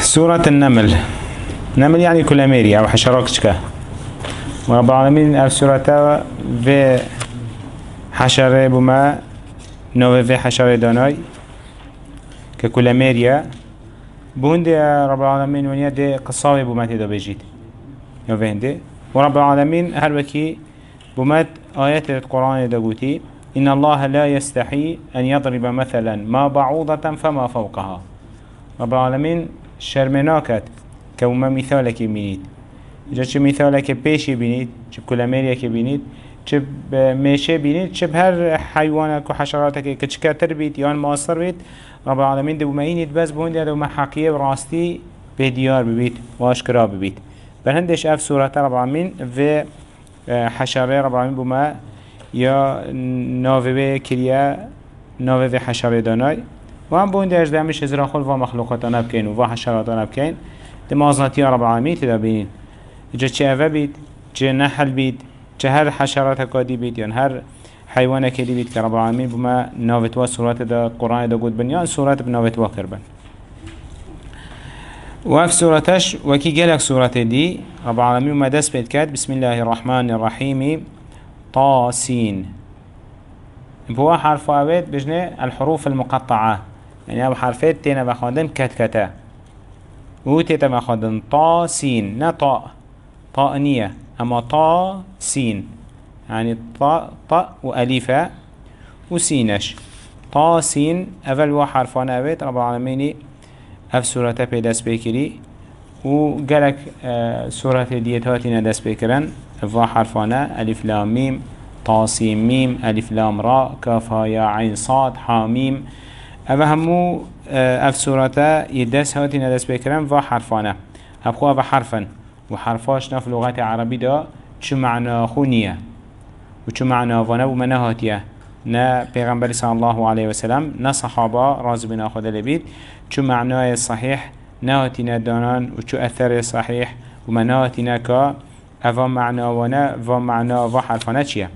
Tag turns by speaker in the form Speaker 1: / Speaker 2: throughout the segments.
Speaker 1: سورة النمل. نمل يعني كل أميري أو حشرات كشكا ورب العالمين أف سورة في حشرة بما نوه في حشرة داناي ككل أميريا بهند رب العالمين ونيا دي قصاوي بما تدا بيجيت يوفين ورب العالمين هر وكي بمات آيات القرآن دقوتي إن الله لا يستحي أن يضرب مثلا ما بعوضة فما فوقها. رب العالمين شرمناكت كوما مثالك بینید. جا چه مثالك پیشی بینید چه کلمریک بینید چه میشه بینید چه هر حیوانك و حشراتك که چکتر بید یا ماستر بید رب العالمین دو مینید بس بوند دو محقیه و راستی به دیار ببید و اشکرا ببید بهندش اف سورة رب العالمين و حشره رب العالمين بما یا ناوه کریا ناوه حشره دانای. و هم بون درش دمش ازرا خل و مخلوقات آن بکن و حشرات آن بکن دمازناتی رب العالمین تدا بینین جا چه اوه بید؟ چه نحل بید؟ چه هر حشرات کادی بید؟ یا هر حیوان کدی بید که رب العالمین بما ناوتوا سورات دا قرآن دا گود بنیان سورات بناوتوا کربن وف سورتش وكي جالك سورة دي رب العالمين ما دس بيت كات بسم الله الرحمن الرحيم طاسين بوا حرف أبيت بجنة الحروف المقطعة. يعني أبو حرفات تينا بخادن كت كتا و تيتا بخادن طا سين نا طاء طاء نية أما طا سين. يعني طاء طاء وأليفة وسينش. طا سين أول وحرفان أبيت رب العالمين أف سورة دست بكري و قالك آه سورة ديتاتنا دست بكرن فا حرفانا ألف لام ميم. طاسيم ميم ألف لام را. كاف يا عين صاد حاميم أفا همو اف سورة يدس هاتنا دست بكرن فا حرفانا أبخوا أفا حرفا وحرفاش نف لغة عربي دا چو معنى خونية و چو معنى فانا ومنا هاتيه نا پیغمبر صلی الله علیه و سلم نا صحابه راز بنا خود لبید چو معنای صحیح نهاتینا دانان و چو اثر صحیح و منهاتینا که اوه معنا و نه و معنا و حرفانه چیه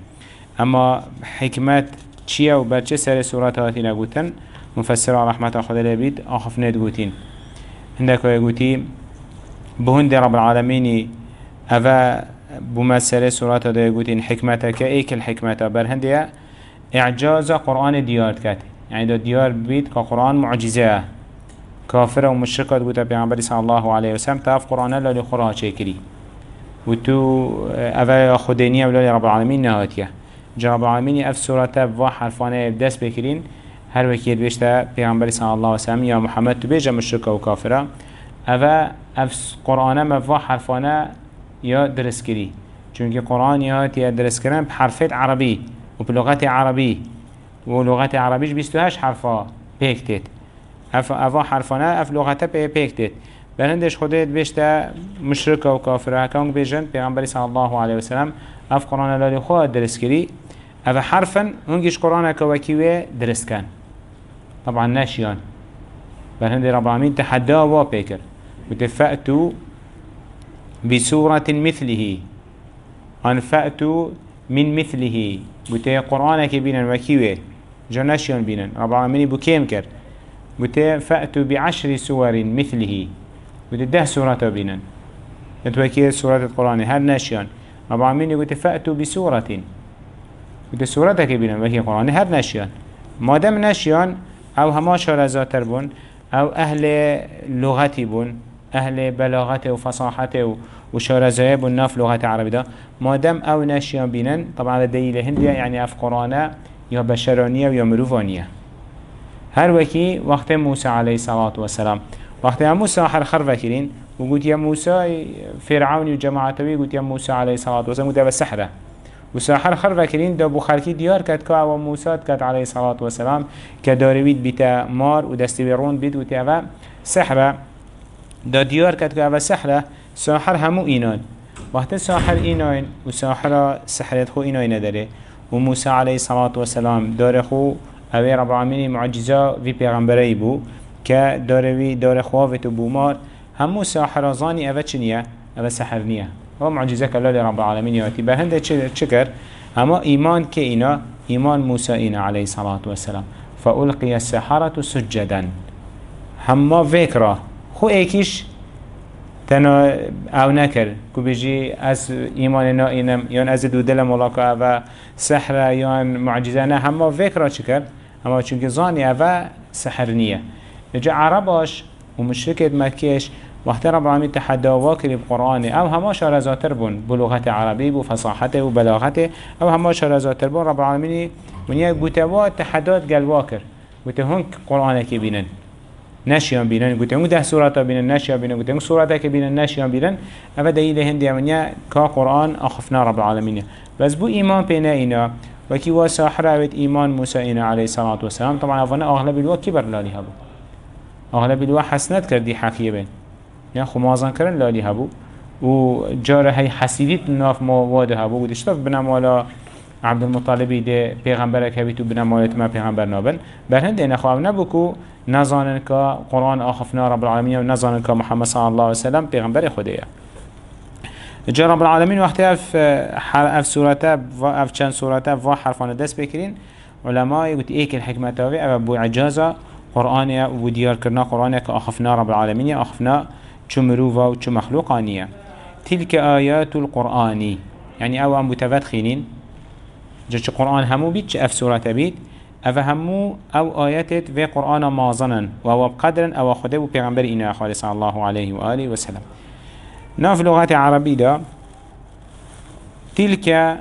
Speaker 1: اما حکمت چیه و برچه سر سورات هاتینا گوتن مفسر رحمت خود لبید آخف ند گوتین هندک های گوتی بهند رب العالمینی اوه بما سر سورات هاتینا گوتین حکمت که ایک الحکمت بر هندیه إعجاز قرآن دیار کرد يعني دا دیار بید که قرآن معجزة. كافر ومشركة قلت بيعنبري صلى الله عليه وسلم. تاف قرآن لا لخورا شكري. وتو أفا خدينية ولا رب العالمين نهاتية. جا رب العالمين أف سورة و حرفانة بدس بكرين. هر وكير بيشتا بيعنبري صلى الله عليه وسلم يا محمد تبيجا مشركة وكافرة أفا أف قرآن ما و حرفانه يا درس كري چونك قرآن يهاتي درس كرن بحرفات عربي وبلغة عربي ولغة عربيش بيستوهاش حرفا بيكتت اف افا حرفانه اف لغته به بيكتت بلندش خودت بيشتا و كافر هكاونگ بيجن پیغمبر صلى الله عليه وسلم اف قرآن لالي خواه درس كري اف حرفا هنگش قرآن كوكيوه درس كان طبعا ناشيان بلند رب العالمين تحدى وابيكر وتفأتوا بسورة مثله. أنفأتوا من مثله. بوته قرآن که بینن و کیوه جنشیان بینن رب العالمین بو کم کرد بوته فأتو بعشر سور مثله. بوته ده سورة بینن نتوكي سورة القرآن. هر نشيان رب العالمين بوته فأتو بسورة. بوته سورة كبيرا وكي القرآن هر نشيان ما دام أو هما شارزاتر بون أو أهل لغتي بون أهل بلاغته وفصاحته وشارزايا بون ناف لغة عربي ده ما أو ناشيان بينن طبعا دليل هندية يعني اف قرآن يا بشرانية ويا مروفانية هر وكي وقت موسى عليه الصلاة والسلام وقت موسى هر خر فكرين وقلت يا موسى فرعون وجماعته قلت يا موسى عليه الصلاة والسلام قلت وساحر خر کردین دا بو خلکی دیار کرد که او موساد کرد علیه صلات و سلام که داروید بیتا مار و دستی بیرون بید و تا سحر. دا دیار کرد که او سحره ساحر همو اینان. وقت ساحر اینان و ساحر سحرت خو اینان نداره. و موسی علیه صلات و سلام داره خو اوی رب معجزه وی پیغمبری بو که داره وی داره خواهد و بومار همو ساحرازانی اوه چنیه؟ اوه سحر نیه. و معجزه که الله رب العالمین یاتی به چکر اما ایمان که اینا ایمان موسی اینا علیه صلاة و سلام فألقي السحرة سجدا. هما فكرة. خو ایکیش تنها أو نکر کو بجی أز ایمان نا اینم یا أز دو دل ملاقا و سحر یا معجزة نه همه فکر چی کرد أما چونکه زانی أو سحر نیه جا عرباش و مشرکت مکیش وقتی رب العالمین تحداوا کری بقرآن أو همه شارزاتر بون بلغت عربی بو فصاحت و بلاغت أو همه شارزاتر بون رب العالمین ونیا گوتوا تحداد گلوا کر گوته هنگ قرآن که بینن. نشیان بینن. گوته اون ده سورتا بینن. نشیان بینن. گوته اون سورتا که بینن. نشیان بینن. اوه دلیل هندی امنیا که قرآن آخفنا رب العالمین. بس بو ایمان پینا اینا. وكي وساحر اوت ایمان موسى اینا عليه الصلاة والسلام. طبعا افنا اغلب الوقت كبر لالي هبو. اغلب الوقت حسنت کردی حقیه بین. یا خمازان کرن لالی هبو. و جاره هی حسیدیت ناف ما واده هبو و دشتاف بنامالا عبد المطالبی ده پیغمبر که بیتو بنامالت ما پیغمبر نابن. برهند این اخواب نبو که نزانن که قرآن آخفنا رب العالمین و نزانن که محمد صلی الله علیه وسلم پیغمبر خوده جا رب العالمین وقتی اف, اف سورته و اف چند سورته و حرفان دست بکرین علماء يقول ايك الحكمة تاوي ابو عجازة قرآن وديار كرنا قرآن كأخفنا رب العالمين أخفنا چو مروفا و چو مخلوقانية تلك آيات القرآن. يعني أو ام متفدخينين جا چه قرآن همو بيت اف سورة بيت اف همو أو آياتت في قرآن مازنا و أو بقدر أو خده و پیغمبر اینا خالص الله عليه وآله وسلم ناف لغات عربي دا. تلك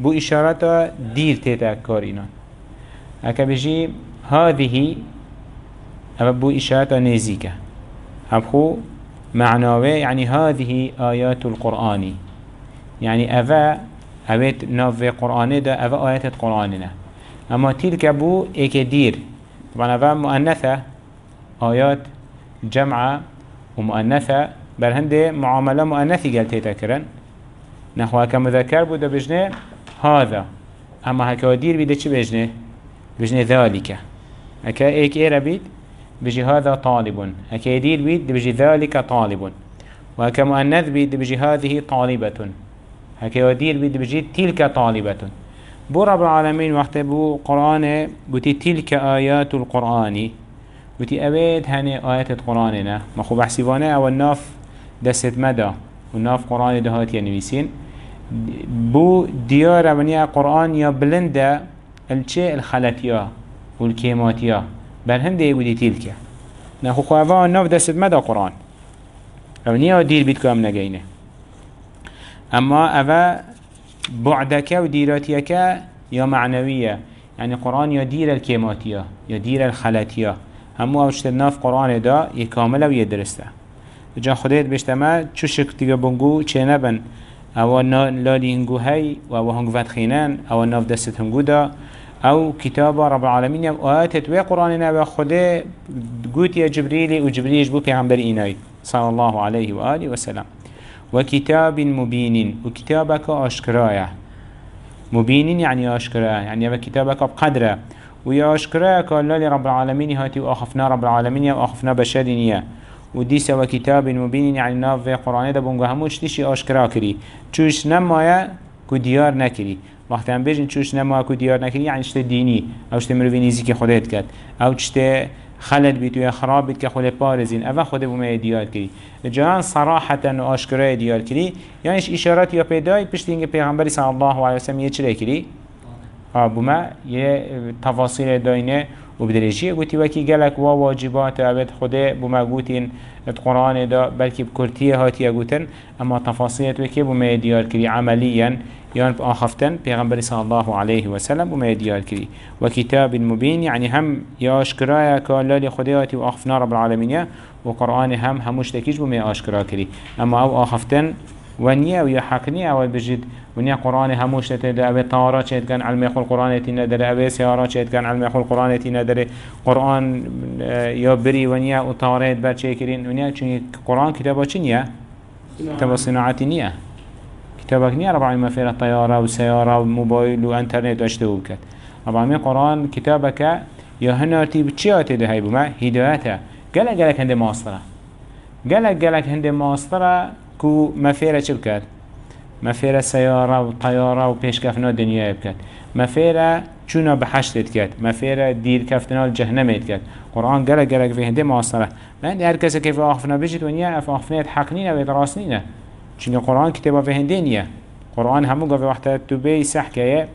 Speaker 1: بو إشارة دير تيتا كارينا اكا بجي هذه أبو إشارة نزيكة أبخو معناوه يعني هذه آيات القرآن. يعني أفا أبيت ناف قرآن دا أفا آيات القرآن أما تلك بو إكدير طبعا أفا مؤنثة آيات جمعة ومؤنثة بل هنده معاملة مؤنثي قال تذكرن نحو كمذكر بودا بجنه هذا. أما هكا دير بيدا چه بجنه؟ بجنه ذلك هكا ايك إيه ربيد بجي هذا طالب. هكا يدير بيد بجي ذلك طالب. وهكا مؤنث بيد بجي هذه طالبة. هكا يدير بيد بجي تلك طالبة. بو رب العالمين وقت بو قرآن بوتي تلك آيات القرآن. بوتي أبيت هني آيات القرآن ما خو بحسيبانه أو الناف دست مدى. والناف قرآن دهات ينويسين بو ديار منيا قرآن يا بلنده الچه الخلتيا والكيماتيا. بل هنده يقولي تلك نخو خواه ناف دست مدى قرآن أو دیر بید که ام نگینه اما اوه بعدك و ديراتيك يا معنوية يعني قرآن يا دير الكيماتية يا دير الخلاتية همو اوشت ناف قرآن دا يكامل و يدرسته جا خدایت بشتما چو شک دیگه بونگو چه نبن أو لالی هنگو هی و أو هنگو فتخینن أو ناف دست هنگو دا أو كتاب رب العالمين آيات و قرآن نبا خده قوت يا جبريل و جبريل جبو پیغمبر اینای صلى الله عليه وآله وسلم. وكتاب مبين وكتابك أشكرايا مبين يعني أشكرايا يعني كتابك بقدره. ويا أشكرايا قال رب العالمين هاتي وأخفنا رب العالمين وأخفنا بشرينيا وديس وكتاب مبين يعني ناف في قرآن ده بونغو هموش تشي أشكرا كري چوش نمايا كو ديار نكري. وقتی هم بجن چوش نما کو دیار نکری یعنی شته دینی. او شته مروی نیزی که خودت کرد. او شته خلد بیت و خراب بیت که خود پارزین. او خود بومه دیار کری. جان صراحتا و آشکرای دیار کری. یعنیش اشارات یا پیدای پشت اینگه پیغمبری صلی الله علیه وسلم یه چرا کری. بوما یه تفاصیل داینه. و بدرجی گوتی وکی گلک و واجبات عبد خدا بوما گوتین قرآن دا بلکه بکرتیه هاتیه گوتن أما تفاصیلت وکی بوما دیار کری عمليا يان آخفتن پیغمبر صلى الله عليه وسلم وما يديار كري. وكتاب مبين يعني هم ياشكرايا كالالي خدياتي وآخفنا رب العالمين وقرآن هم هموش تكيج بما آشكرا كري أما أو آخفتن ونيا ويا حقني أو بجد ونيا قرآن هموش تتدى أبي طارات شهد كان علم يخل قرآن تندر أبي سيارات شهد كان علم يخل قرآن تندر قرآن يا بري ونيا وطارات بر شكرين ونيا قرآن كتابة چنيا كتابة صناعة نيا كتابك نيا رب العالمين فيرا طيارة وسيارة وموبايل وانترنت واشتهو بكت رب العالمين قرآن كتابك يا هناتي بتشيات ده هاي بما هدايته قالك قالك هندي ماسترة قالك قالك هندي ماسترة كو مفيرة چه بكت مفيرة سيارة وطيارة وبيشكفنا دنيا بكت مفيرة چونا بحشتت کرد مفیر دیر کفتنا الجهنمت کرد قرآن گلک گلک في هنده معاصره من هر کسی که آخفنا بجید ونیا اف آخفنیت حق نینه و راست نینه چون قرآن کتابا في هنده نیه قرآن همو قفه وقت تو بی سحکه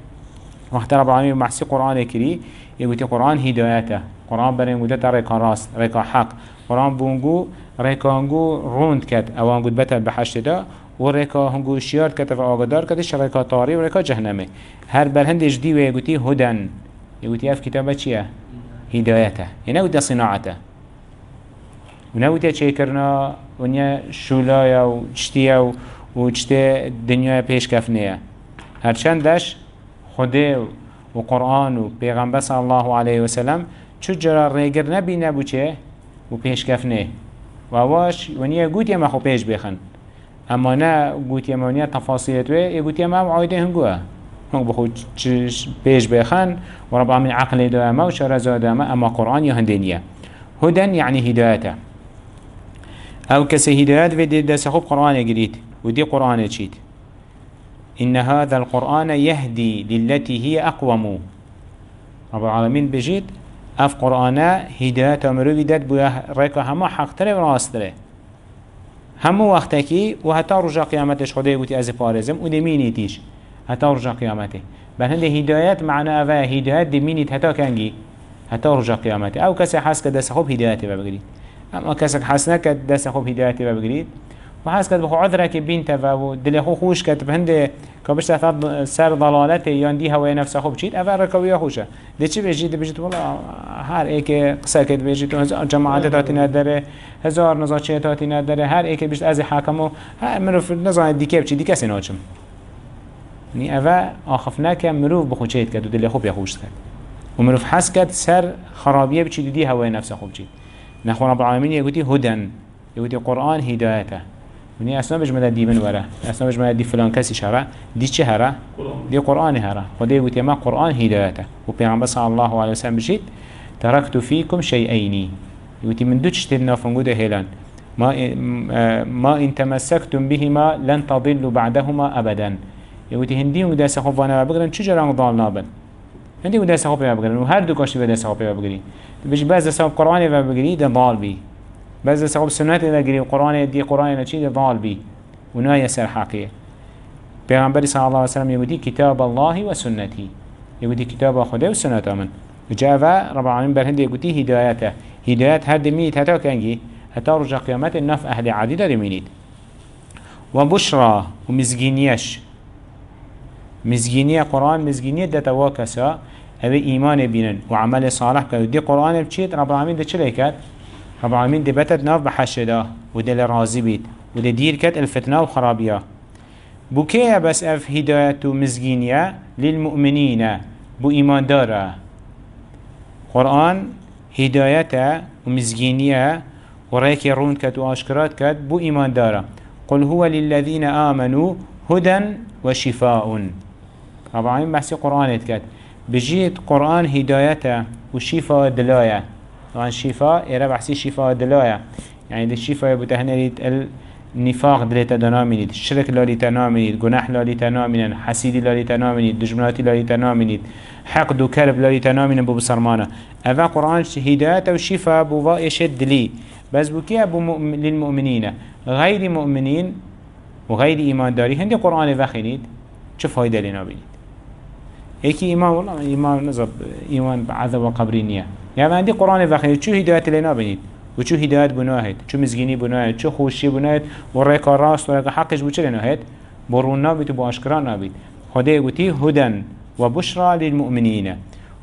Speaker 1: وقت رب العالمين محسي قرآن كري يقول قرآن هدايته قرآن برين قدت ريكا راست ريكا حق قرآن بونجو ڕێکانگو ڕوند کرد ئەوان گوت بەتە بەحشتدا و ڕێکا هەنگو شیار کەتەوە ئاگدار کە دیش ڕێکا تاری و ڕێکا جەهنەمێ. هەر بەرهندێش دیوێ گوتی هودەن. یگوتی ئەف کتابە چییە؟ هیدایەتە. هێنەوتە سیناعەتە. ونەوتە چێکردنا ونیە شولایە و چتیە و و چتێ دنیای پێشکەفنەیە. هەرچەندەش خودێ و قورآن و پێغەمبەس الله عليه وسلم چ جرا ڕێگر نەبی نەبووچێ و پێشکەفنێ؟ و واش ونیا گوتی ما خو پیش بخن. اما نه گوتی ما ونیا تفاصیلت و ای گوتی ما عایده هنگوه هنگ بخود پیش بخن و رب عقل دامه و شرزا اما قرآن یا هندینیه هدن يعني هدايته أو كسي هدايات في دي دس خوب قرآن يقريد ودي قرآن تشيد إن هذا القرآن يهدي للتي هي أقوم رب العالمين بجيد اف قرآنه هدایت مروی داد بویا ریکا همه حق تره و همو همه که و حتی رجا قیامتش خدای گوتی از پارزم و دمینی تیش. حتی رجا قیامته. بل هنده هدایت معنی اوه هدایت دمینیت حتی کنگی. حتی رجا قیامته. او کسی حس که دست خوب هدایتی ببگرید اما کسی حس نکد دست خوب هدایتی ببگرید و حس کرد بخو عذره که بین و دل خو خوش کرد. به که بشت سر ضلالته آره. یان دی هوای نفس خوب چید اول رکوی خوشه. ده چی بجید بجید؟ والا هر ای که قصه کرد بجید و هزار جماعت تاتی نداره هزار نزاچه تاتی نداره هر ای که بشت از حاکمو هر مروف نزانه دیگه بچی دیکه کسی ناچم نی اول آخف نکه مروف بخو چید کرد و دل خو خوش کرد. و مروف حس کرد سر خرابیه بچید دی هوای نفس خوب چید. نخو رب العالمین یه گوتی هدن یه گوتی قرآن هدایته. ونی أصلا بجمله دی من وره أصلا بجمله دی فلان کسی شره دی چه هره دی قرآن هره خدای گوتی ما قرآن هدایته و پیغمبر صلی الله علیه وسلم بجید ترکت فیکم شیئینی گوتی من دو چشتید نافنگوده هیلان ما ما ان تمسكتم بهما لن تضلوا بعدهما ابدا يقولي هندي وداس خوفانا بقرن چجرا ضال نابن هندي وداس خوفا بقرن وهر دو كاش وداس خوفا بقرن بيج بعض سبب قرآن بقري ده ضال بي بس سقوب سنت إذا قريب قرآن دي قرآن نشيد ضال بي ونها يسر حقيقة پیغمبر صلى الله عليه وسلم يقول كتاب الله وسنتي يقول كتاب خدا وسنة من جاء رب العالمين برهند يقول هدايته هداية هاد ميت هتا كنجي هتا رجع قيامات النف أهل عديدة دمينيت وبشرى ومزجينيش مزجينية قرآن مزجينية ده تواكسا أبي إيمان بينن وعمل صالح كده دي قرآن بشيت رب العالمين ده چلي رب العالمين دي بتت ناف بحشده ودل راضي بيت وده دير كت الفتنة وخرابية بوكيه بس اف هداية مزجينية للمؤمنين بو ايمان دارا قرآن هداية ومزجينية وريك يرون كت واشكرات كت بو ايمان دارا قل هو للذين آمنوا هدى وشفاء رب العالمين بحثي قرآن كت بجيت قرآن هداية وشفاء دلاية طبعا شفاء إيرا بحسي شفاء دلايا يعني دي الشفاء بتهنريت النفاق دلتا دنامنيد الشرك لالي تنامنيد جناح لالي تنامنين حسيدي لالي تنامنيد دجمناتي لالي تنامنيد حقد وكرب لالي تنامنين بو بسرمانة. أفا قرآن هداية وشفاء بوا يشد لي. بس بكي أبو مؤمن للمؤمنين؟ غير مؤمنين وغير إيمان داري. هندي قرآن وخينيد شو فايدة لنا بينيد هيكي إيمان والله إيمان نزب إيمان بعذاب وقبرينية يعني عندي قرآن وخير شو هداية لنا بنيت وشو هداية بناهد شو مزجيني بناهد شو خوشي بناهد وريك راس وريك حقش بوش لناهد برون نابت وبأشكران نابت خده يقولي هدى وبشرى للمؤمنين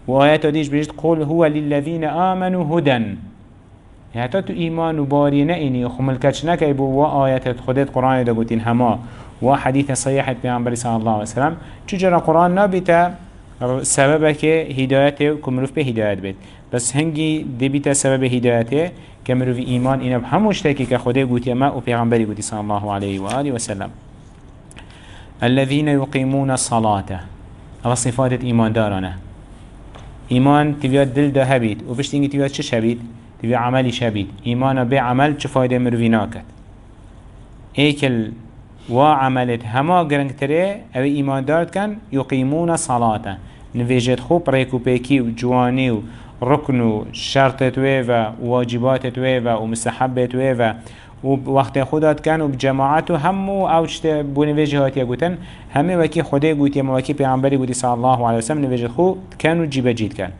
Speaker 1: وآيات ديش بيجت قول هو للذين آمنوا هدى حتى تو إيمان وباري نئني وخملكتش نكي بو آيات خدت قرآن دا قوتين هما وحديث صيحة بيعنبري صلى الله عليه وسلم. چجرا قرآن هدايته كمروف به هدايت بيت بس هنگی دبیت سبب هدایته که مروی ایمان اینا هموش تاکی که خدا گوتی ما و پیغمبری گوتی صلی الله علیه و آله و سلم. الذين يقيمون الصلاة. أو صفات ایمان دارانه ایمان تبیاد دل ده هبید. و بشت اینگی تبیاد چش هبید؟ تبیاد عملی شبید ایمان به عمل چه فایده مروی ناکد؟ ایکل و عملت هما گرنگ تره أو ایمان دارد کن یقیمون صلاة نویجت خوب ریکو پیکی و جوانی و رکن و شرط توی و واجبات توی و مستحب توی و وقت خودت کن و و همو اوچت بو نویجه هاتی گوتن. همه وکی خدا گوتی ما وکی پیغمبری گوتی صلی الله علیه وسلم نویجه خو کن و جیب جید کن.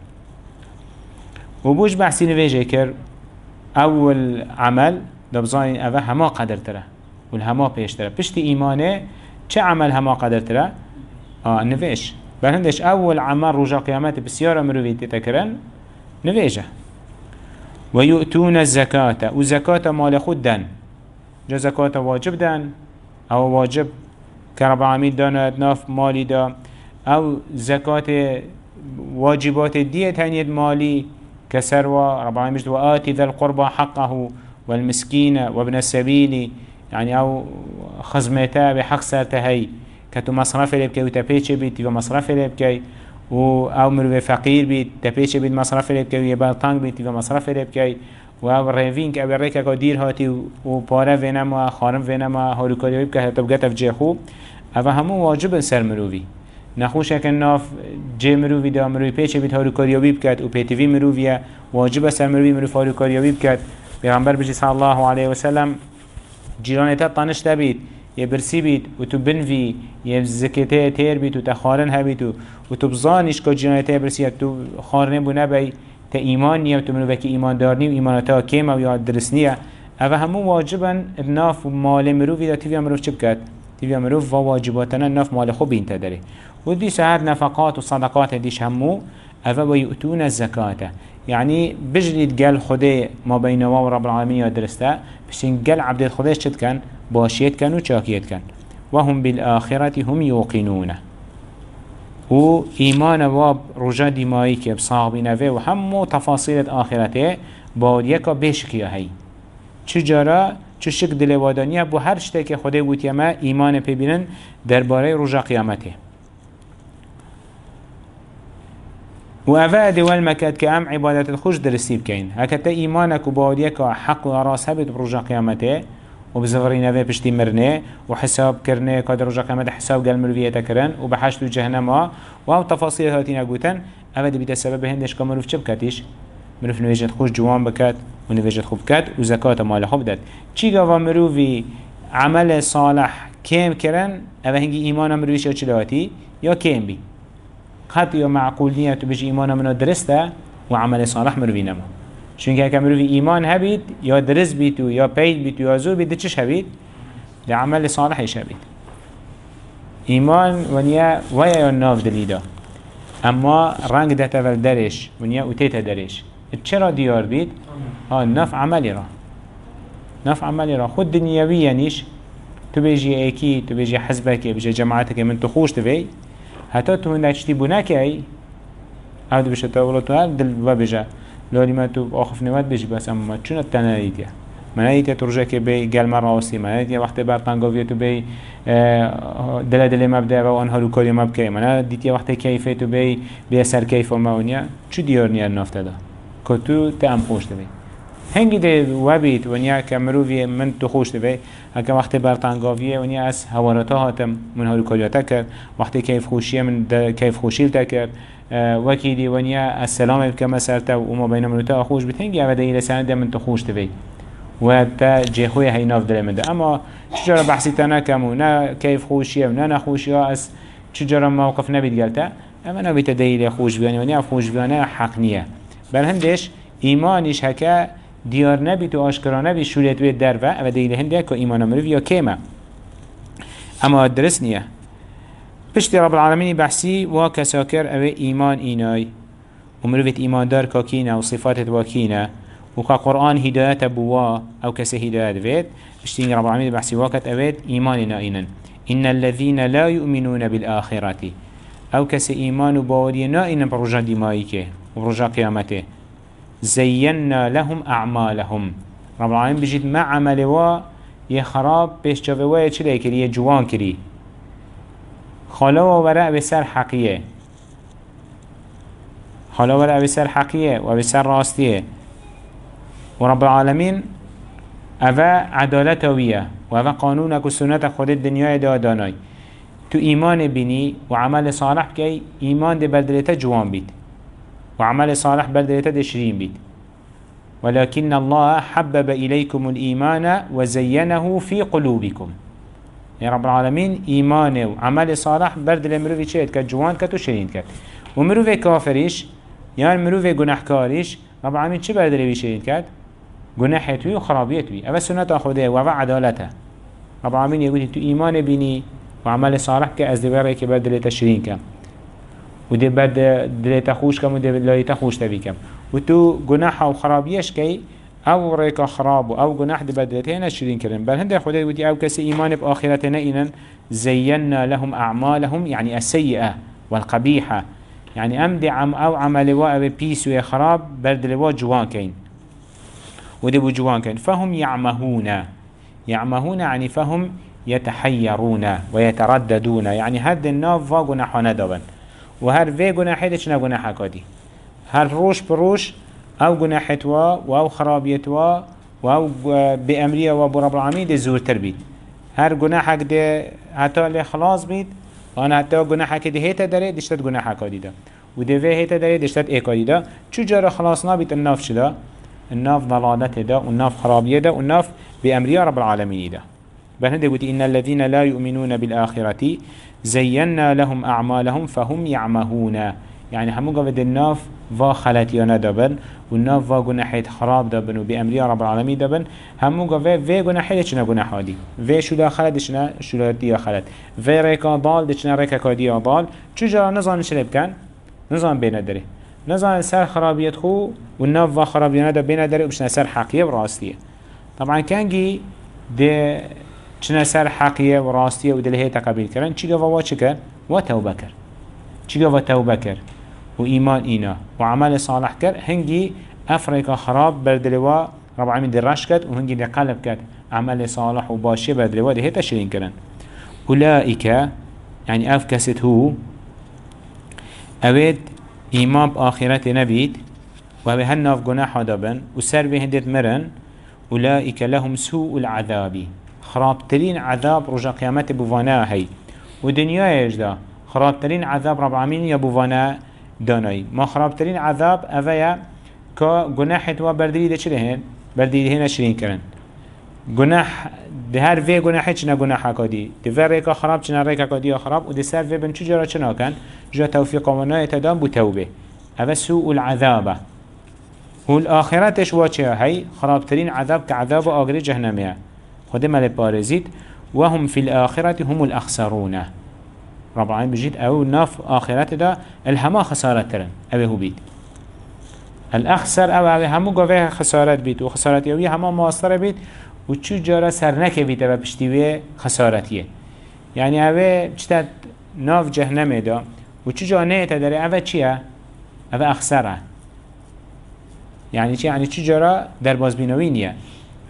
Speaker 1: و بوش بحثی اول عمل دبزانین اوه هما قدر تره. و الهما پیش تره. پشت ایمانه چه عمل هما قدر تره؟ آه نویش. بل اول عمل رجا قیامت بسیار مروی تتکرن نویجه ويؤتون الزكاة وزكاة مال خود دن جا زكاة واجب دن أو واجب كرب العالمين داند ناف مالي دا. أو زكاة واجبات الدية هنيد مالي كسروا رب العالمين وآتي ذا القربى حقه والمسكين وابن السبيل. يعني أو خزمتا بحق سرتهي كتو مصرف لبكي وتبيتش بيتي ومصرف لبكي و او مروه فقیر بید تپیچه بید مصرف لب که یه بلطنگ بید و مصرف لب که و او ریوین که او ریکه که دیر هاتی و پاره وینم و خارم وینم و هاروکاری بید که حتی بگت اف خوب او همون واجب سر مروی. نخوش اکن ناف جه مروی دا مروی پیچه بید هاروکاریابی بکد و پیتوی مرویه. واجب سر مروی مروی هاروکاریابی بکد پیغمبر بجی صلی الله علیه وسلم جیرانتا تانش دبید یه برسی بید و تو بنوی یه زکته تیر بید و تخارن هبید و, و تو بزانیش که جنایته برسی تو خارنه بو نبی تا ایمان نیه و تو منو وکی ایمان دارنی و ایمانتا کیمه و یا درست نیه اوه همو واجبا ناف مال مروفی دا تیوی مروف چه بکد؟ تیوی مروف و واجباتنا ناف مال خوب بینتا داره. و دی ساعت نفقات و صدقات دیش همو اوه و یؤتون الزکاة يعني بجريد قال خده ما بين و رب العالمين درسته بشين قال عبد خديش چد كان باشيت كان و چاكيت كان. وهم بالآخرة هم يوقنون. و إيمان واب رجا دمائي كي بصاحبين و همو تفاصيل آخرته باود يكا بشكيا هي چجارا چه شک بو هر شته که خدا گوت یما ایمان پیبینن درباره رجا و اوه دول مکد که ام عبادت خوش درستی بکن هکتا ایمانک و باودیک حق و راس هبید برجا قیامته و بزغری نوه پشتی مرنه و حساب کرنه که در رجا قیامت حساب گل مروفیت کرن و بحشت و جهنم ها و أو تفاصیل هاتی نگوتن اوه دی بیت سبب هندش که مروف چه بکتیش؟ مروف نویجت خوش جوان بکت و نویجت خوب کت و زکات مال خوب داد چی گوا مروفی عمل صالح کم کرن؟ اوه هنگی ایمان مروفیش چه یا کم بی؟ قط یا معقول نیه تو بجی ایمان منو درسته و عمل صالح مروی نما چون که مروی ایمان هبید یا درست بید و یا پید بید و یا زور بید چش هبید؟ ده عمل صالحش هبید. ایمان ونیا ویا یا ناف دلیدا. اما رنگ ده تول درش ونیا اوتیت درش. چرا دیار بید؟ ها نف عملی را. نف عملی را. خود دنیاوی یعنیش تو بيجي ايكي تو بيجي حزبك بيجي جماعتك من تخوش تبي حتی تو نچتی بو نکی هاد بشه تا ولی تو دل و بجه لالی ما تو آخف نوت بجی بس اما چون تنه ایدیا من ایدیا تو رجا که بی گل مراسی من ایدیا وقت برطنگاوی تو بی دل دل مبدع و آنها رو کاری مبکی من دیدیا وقت کیفه تو بی بی سر کیف و مونیا چو دیار نیر نافته دا که تو تام خوش دبی هنگی ده وبیت ونیا که مروی من تو خوش دبی هکه وقتی برطانگاویه ونیا از هوارتا هاتم من هلو کالیاتا کرد وقتی کیف خوشیه من کیف خوشیل تا کرد وکی دی ونیا السلام بکم سرتا و ما بین منوتا خوش بیت هنگی اوه ده سند من تو خوش دبی و تا جهوی هی ناف دل من ده اما چجورا بحثی تا نکم و نه کیف خوشیه و نه نخوشیه از چجورا موقف نبید گلتا اما نبیت دیل خوش بیانی ونیا خوش بیانه حق نیه. بل هندش ایمانش هکه دیار نبی تو آشکرا نبی شوریت وی در و أو دیگه هنده که ایمان مروی یا کیمه. اما درست نیه. پشت رب العالمین بحثی و کساکر أو ایمان اینای. و مرویت ایمان دار کاکینه و صفاتت و که قرآن هدایت بوا أو کسی هدایت وید. پشتی رب العالمین بحثی واکت اوید ایمان نائنن إن الذين لا يؤمنون بالآخرة. أو كس إيمان باوري نائن برجا دمائك وبرجا قيامته زينا لهم أعمالهم. رب العالمين بجد ما عمل وا يخراب بيش جاوه چلي كري يجوان كري خلاوه وراء بسر حقية خلاوه وراء بسر حقية وبسر راستية ورب العالمين أفا عدالته ويا وأفا قانونك وسنة خود الدنيا دا داناي تو إيمان بني وعمل صالح كي إيمان دي بردلتا جوان بيت وعمل صالح بردلتا دي شرين بيت. ولكن الله حبب إليكم الإيمان وزينه في قلوبكم. يا رب العالمين إيمان وعمل صالح بردل مروفي چهت كجوان كتو شرين كت ومروفي كافريش يعني مروفي گناهكاريش رب العالمين چه بردل بشرين كت گناحتوي وخرابيتوي أبا سنة خده وفا عدالته رب العالمين يقول تو إيمان بني وعمل صالح كأز دبره كبردل تشرين كم ودي بعد دلت خوش كم ودي لايت خوش تبي كم وتو جناح أو خرابيش كي أو ريك خراب أو جناح دي بدلت هنا شرين كرن بل هند خدای ودي أو كسي إيمان بآخرتنا إن زينا لهم أعمالهم يعني السيئة والقبيحة يعني أمدي عم أو عمل وا بيس وخراب بردل وا جوان كين ودي بجوان كين فهم يعمهون يعمهون يعني فهم يتحيرون ويترددون يعني هاد الناف وا جناح ندبن وهر في جناحي ده چنا جناح كادي هر روش بروش أو جناحت وا و أو خرابيت وا و أو بأمرية و برب العالمين ده زور تربيت هر جناحك ده اللي خلاص بيت وأنا حتى جناحك ده هيتا داره دشتت جناحك كادي ده و ده في هيتا داره دشتت إيه كادي ده چو جارة خلاص نابيت الناف شده الناف ضلالته ده والناف خرابية ده والناف بأمرية رب العالمين ده بل هنده قلت إن الذين لا يؤمنون بالآخرة زينا لهم أعمالهم فهم يعمهون. يعني همو قفد الناف فا خلطيانا دابن والناف فا قناحيت خراب دابن وبأمريا رب العالمين دابن همو قفد في قناحيت چنا قناحا دي. في شولا خلط دشنا شولا ديا خلط في ريكا ضال دشنا ريكا كاديا ضال. چجا نظام شلب كان نظام بين داري نظام سر خرابيت خو والناف فا خرابيانا دا بين داري وبشنا سر حقية وراستية طبعا كانجي ده چنه سر حقیه و راستیه و دلهه تقبیل کرن چی گفا چه کر؟ و توبه کر چی گفا توبه کر و ایمان اینا و عمل صالح کر هنگی افریقا خراب بردلوا رب العالمین درش کرد و هنگی قلب کرد. عمل صالح و باشی بردلوا ده تشرین کرن اولئک يعني اف كست هو اوید ایمان بآخرت نبید و به هناف گناح دابن و سر به هندت مرن اولئک لهم سوء العذابی. خرابترين عذاب رجا قيامت بوانا هي ودنيا يجدا خرابترين عذاب رب العالمين يا بوانا داناي ما خرابترين عذاب اويا كا گناحت و بردري ده چره هن؟ بردري هنا شرين کرن. گناح ده هر وی گناحت چنا گناح کادی ده ور ریکا خراب چنا ریکا کادی خراب؟ و ده سر وی بن چجرا چنا کن جا توفیق و اتدام بو توبه. اوه سوء العذابه والآخرتش واچه هي خرابترين عذاب كعذاب آغري خود مل پارزید و هم فی الاخرت هم الاخسرونه رب بجید او ناف آخرت دا الهما خسارت ترن. او هو بید. الاخسر او او همو گوه خسارت بید و خسارت یوی همه ماستر بید و چو جاره سر نکه بیده و پشتیوه خسارتیه. یعنی اوه چتا ناف جهنم دا و چو جانه تا داره او چیه؟ او اخسره. یعنی چی؟ یعنی چو جاره در بازبینوی نیه.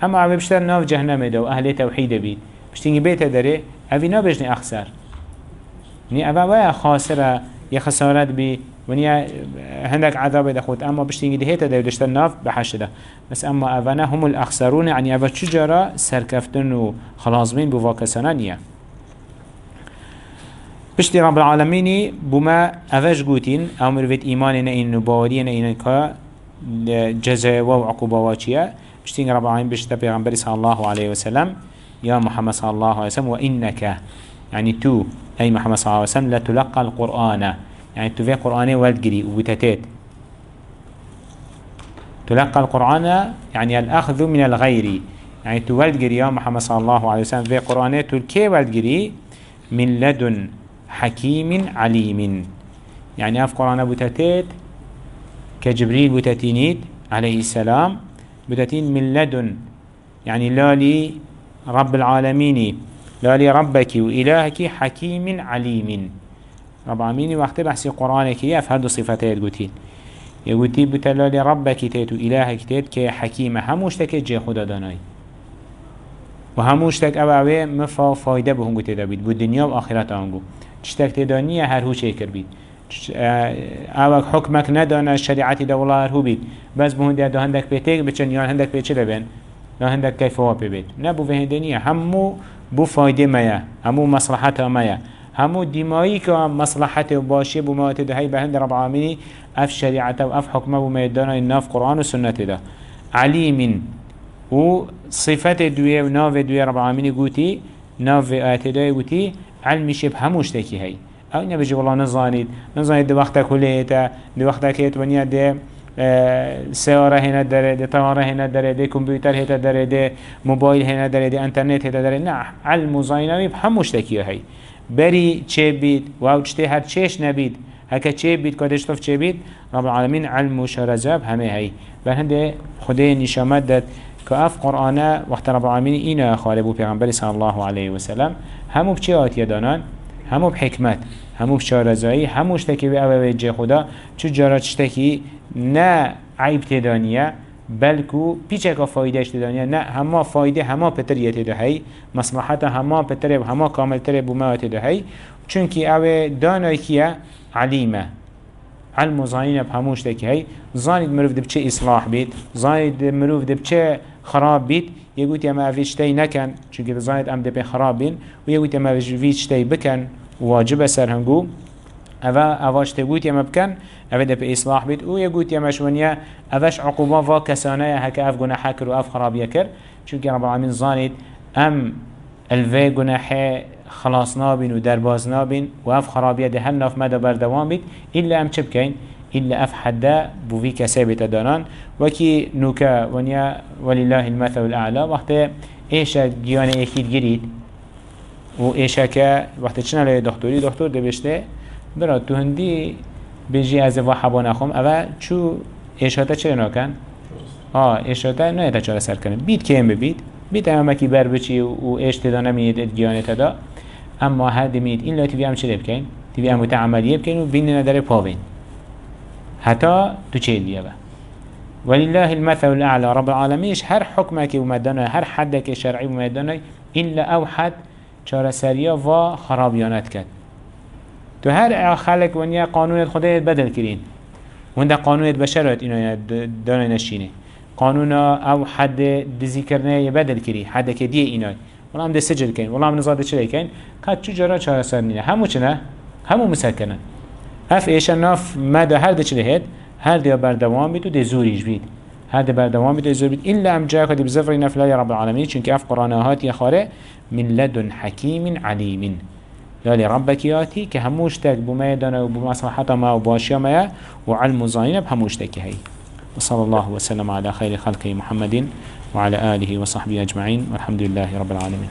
Speaker 1: اما اوه بشتر ناف جهنم ده و أهل توحید بید بشتینگی بیت داره اوی نا بجنی اخسر نی اوه ویا خاسره یا خسارت بی و نی هندک عذاب ده خود اما بشتینگی ده هیتا ده و دشتر ناف بحش ده بس اما اوه هم الاخسرون يعني اوه چجارا سرکفتن و خلاص بین بوا کسانه نیه بشتي رب العالمين بما أفاش قوتين أو مروفيت إيمان إن باوري إن كا جزاء وعقوبة واتشيا بشتين رب العالمين بشتا پیغمبر صلى الله عليه وسلم يا محمد صلى الله عليه وسلم وإنك يعني تو أي محمد صلى الله عليه وسلم لا تلقى القرآن يعني تو في قرآن والدقري وبتتات تلقى القرآن يعني الأخذ من الغير يعني تو والدقري يا محمد صلى الله عليه وسلم في قرآن تلكي والدقري من لدن حكيم عليم يعني أف قرآن بتتات كجبريل بتتينيد عليه السلام بتتين من لدن. يعني لالي رب العالمين لالي ربك وإلهك حكيم عليم. رب العالمين وقت بحثي قرآنك يف هدو صفتات قوتين يقولي بتلالي ربك تيت وإلهك تيت كي حكيم. هموشتك جي خدا داناي. وهموشتك أبعوه مفا فايدة بهم قوتي دابيد بود دنيا آنگو. تشتك تدانية هر هو شكر بيد اوك حكمك ندانا شريعتي دولار هو بيت بس بهند ده هندك بيتك بچن يان هندك بيچه لبن لا هندك كيف هو بيت نبو في هندنية همو بو فايدة مايا همو مصلحتها مايا همو ديمائي که مصلحت و باشي بموات ده هي بهند رب العالمين اف شريعة و اف حكمه بميدانا الناف قرآن و سنة ده. عليم و صفت دوية و ناف دوية رب العالمين قوتي ناف آيات ده قوتي علمي شب هموش تكي هي او اینه بجي والله نزانید نزانید ده وقتا کلیتا ده وقتا که اتونیا سیاره هنا داره ده طواره هنا داره ده کمپیوتر هنا داره ده موبایل هنا داره ده انترنت هنا داره نه علم زاینوی هموش تکیه هی بری چه بید و او هر چش نبید هکه چه بید کدش طف چه بید رب العالمین علم و همه هی به هنده خدای نشامت داد که اف قرآن وقت رب العالمین اینا خالبو پیغمبر صلی الله علیه و سلم همو بچه آتیه دانان همو حکمت همو شارزایی همو شتکی به ئەوەوێ جێ خدا چ جارا شتێکی نه عیب تدانیه بلکو پیچه که فایده فایدەش دانیه نه هەما فایدە پتر پتریە تێدەهەی مەسمحەتە هەما پترێ هەما کاملترێ بوومەوە چونکه چونکی دانای دانایکیە علیمه علم و زانینه به هموشته که هی زانید مروف دب چه اصلاح بید بیت مروف دب چه خراب بیت یەگوتی ئەمە اویشتهی نکن چونکه چونکی ام دب خراب بین و یەگوتی ئەمە ما شتەی بکن. واجب سر هنگو. اوه اواش تگوت يما بكن اوه ده به اصلاح بيت أو يگوت يما شونيا اوش عقوبه و كسانه هكا اف گناحه كر و اف خرابيه كر چونك رب العالمين زانيد ام الوه گناحه خلاص نابين و درباز نابين و اف خرابيه ده هل ناف مدى بردوان بيت إلا ام چه بكين إلا اف حدا بوفي كسابت دانان. وكي نوكا ونيا ولله المثل الأعلى وقت ايشا جيان ايكيد جريد و ایشکه وقتی چنل دکتوری دکتر دبشته برا تو هندی بیجی از و حبا نخوم اول چو ایشاتا چه نکن؟ آه ایشاتا نه تا چرا سر کنه. بید که این بید بید اما مکی بر بچی و ایش تدا نمید گیانه تدا. اما هر دمید این لاتی تیوی هم چه بکن؟ تیوی بی هم متعملیه بکن و بین نداره پاوین. حتی تو چه با؟ ولله المثل الاعلى رب العالمين هر حكمك و هر حدك شرعی و الا اوحد چاره سریا و خرابیانت کرد. تو هەر قانون ونیە قانونت خدایت بەدەکردین قانون قانونێت اینا دانای نشینه. قانون او حد دزیکردنەیە بەدەکردی حدەکە دیە ئینای وەڵام دە سجلکەین وەڵام نزادە چیکەین قەت چ جارە چاره نیە هەموو چنە همو مسەکەن اف ئێشە ناف مده هر دەچ هد هر دیا بەردەوام بید و دزوریش بید بیت. هر ده بردوام بید و زور بید إلا أم جاء قد بزفر نفلا رب العالمين چونك أف قرآنهات يخاره من لدن حكيم عليم. يالي ربك ياتي كهموشتك بميدنا وبمصلحة ما وباشيا ما وعلم زاين بهموشتك هي وصلى الله وسلم على خير خلقه محمد وعلى آله وصحبه أجمعين والحمد لله رب العالمين